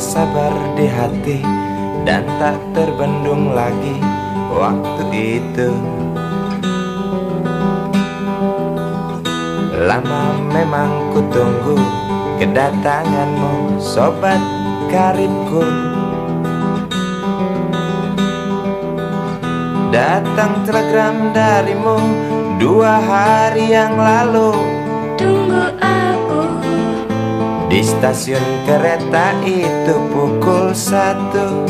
sabar di hati Dan tak terbendung lagi waktu itu. Lama memang ku tunggu kedatanganmu sobat karibku. Datang telegram darimu dua hari yang lalu. Tunggu aku Di stasiun kereta itu pukul satu.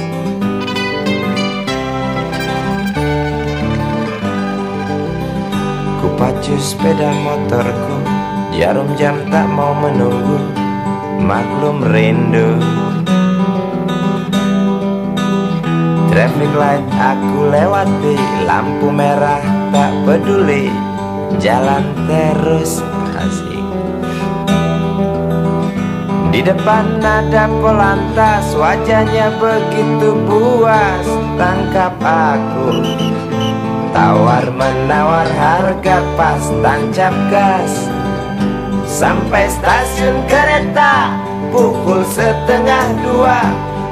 Ku pacu sepeda motorku Jarum jam tak mau menunggu. Maklum rindu. Traffic light aku lewati Lampu merah tak peduli. Jalan terus asik Di depan ada polantas Wajahnya begitu buas Tangkap aku. Tawar menawar harga pas Tancap gas. Sampai stasiun kereta Pukul setengah dua.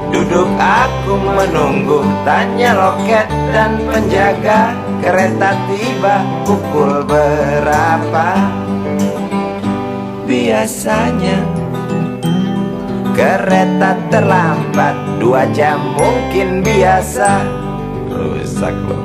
Duduk aku menunggu Tanya loket dan penjaga. Kereta tiba pukul berapa? Biasanya Kereta terlambat Dua jam mungkin biasa. Rusak loh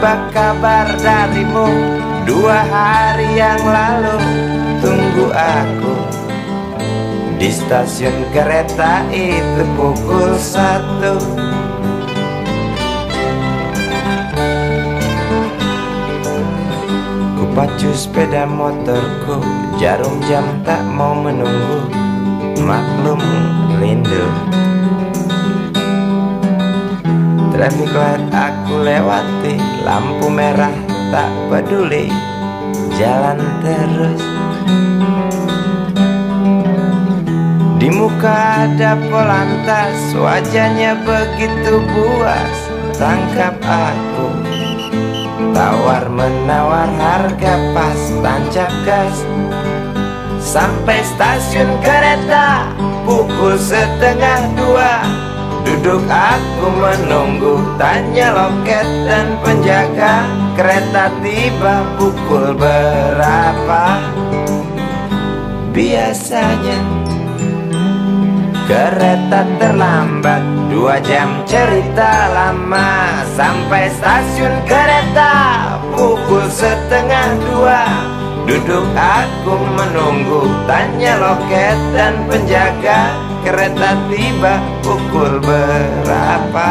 Tiba kabar darimu Dua hari yang lalu. Tunggu aku Di stasiun kereta itu pukul satu. Ku pacu sepeda motorku Jarum jam tak mau menunggu. Maklum rindu Traffic light aku lewati Lampu merah tak peduli Jalan terus. Di muka ada polantas Wajahnya begitu buas. Tangkap aku Tawar menawar harga pas Tancap gas. Sampai stasiun kereta Pukul setengah dua Duduk aku menunggu Tanya loket dan penjaga. Kereta tiba pukul berapa? Biasanya Kereta terlambat. Dua jam cerita lama Sampai stasiun kereta Pukul setengah dua. Duduk aku menunggu Tanya loket dan penjaga Kereta tiba pukul berapa